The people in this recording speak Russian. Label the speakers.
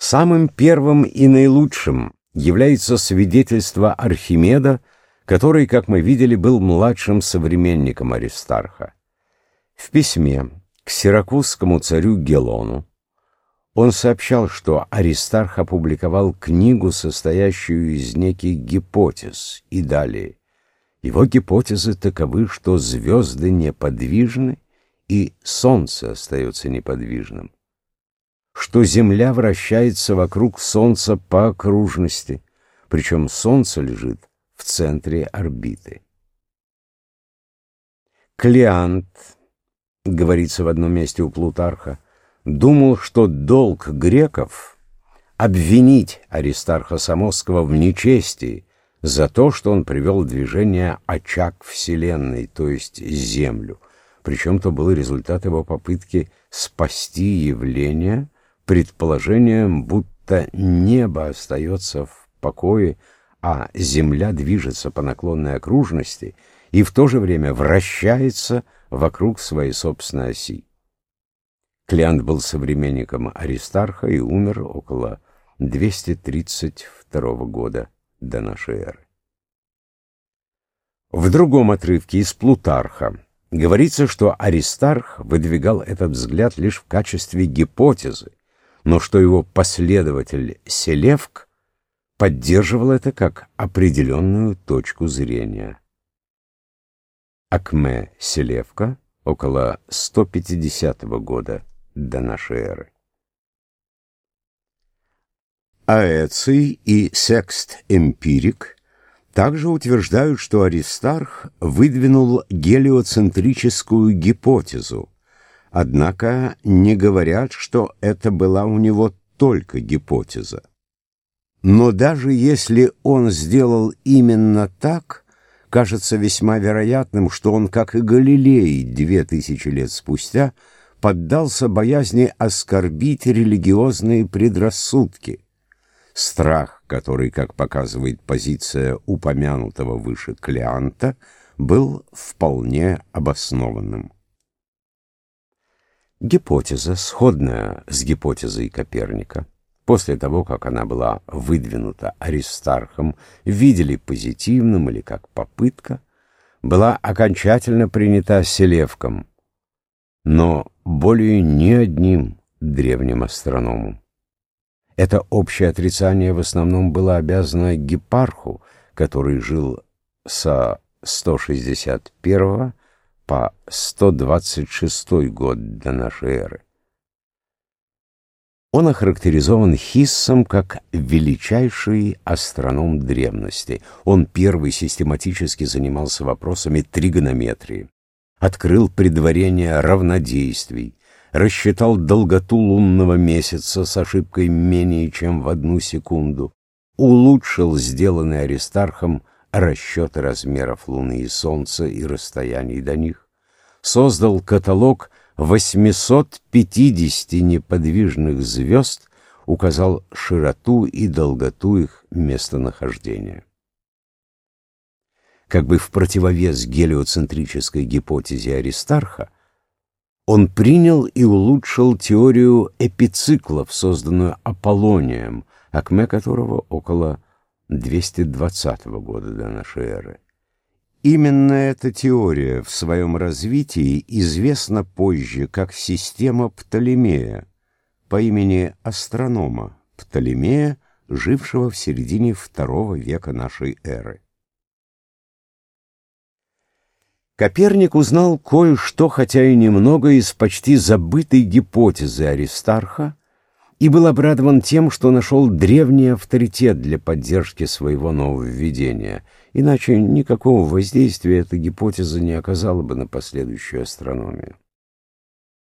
Speaker 1: Самым первым и наилучшим является свидетельство Архимеда, который, как мы видели, был младшим современником Аристарха. В письме к сиракузскому царю Гелону он сообщал, что Аристарх опубликовал книгу, состоящую из неких гипотез, и далее. Его гипотезы таковы, что звезды неподвижны, и Солнце остается неподвижным что Земля вращается вокруг Солнца по окружности, причем Солнце лежит в центре орбиты. Клеант, говорится в одном месте у Плутарха, думал, что долг греков — обвинить Аристарха Самосского в нечестии за то, что он привел движение очаг Вселенной, то есть Землю, причем то был результат его попытки спасти явление — предположением, будто небо остается в покое, а Земля движется по наклонной окружности и в то же время вращается вокруг своей собственной оси. Клеант был современником Аристарха и умер около 232 года до нашей эры. В другом отрывке из Плутарха говорится, что Аристарх выдвигал этот взгляд лишь в качестве гипотезы, но что его последователь Селевк поддерживал это как определенную точку зрения. Акме Селевка около 150 года до нашей эры. Аэций и Секст-Эмпирик также утверждают, что Аристарх выдвинул гелиоцентрическую гипотезу, Однако не говорят, что это была у него только гипотеза. Но даже если он сделал именно так, кажется весьма вероятным, что он, как и Галилей две тысячи лет спустя, поддался боязни оскорбить религиозные предрассудки. Страх, который, как показывает позиция упомянутого выше Клеанта, был вполне обоснованным. Гипотеза, сходная с гипотезой Коперника, после того, как она была выдвинута Аристархом, видели позитивным или как попытка, была окончательно принята Селевком, но более ни одним древним астрономом. Это общее отрицание в основном было обязано Гепарху, который жил со 161 по 126 год до нашей эры. Он охарактеризован Хиссом как величайший астроном древности. Он первый систематически занимался вопросами тригонометрии, открыл предварение равнодействий, рассчитал долготу лунного месяца с ошибкой менее чем в одну секунду, улучшил сделанный Аристархом расчеты размеров Луны и Солнца и расстояний до них, создал каталог 850 неподвижных звезд, указал широту и долготу их местонахождения. Как бы в противовес гелиоцентрической гипотезе Аристарха, он принял и улучшил теорию эпициклов, созданную Аполлонием, акме которого около 220 года до нашей эры. Именно эта теория в своем развитии известна позже как система Птолемея по имени астронома Птолемея, жившего в середине II века нашей эры. Коперник узнал кое-что, хотя и немного, из почти забытой гипотезы Аристарха, и был обрадован тем, что нашел древний авторитет для поддержки своего нововведения, иначе никакого воздействия эта гипотеза не оказала бы на последующую астрономию.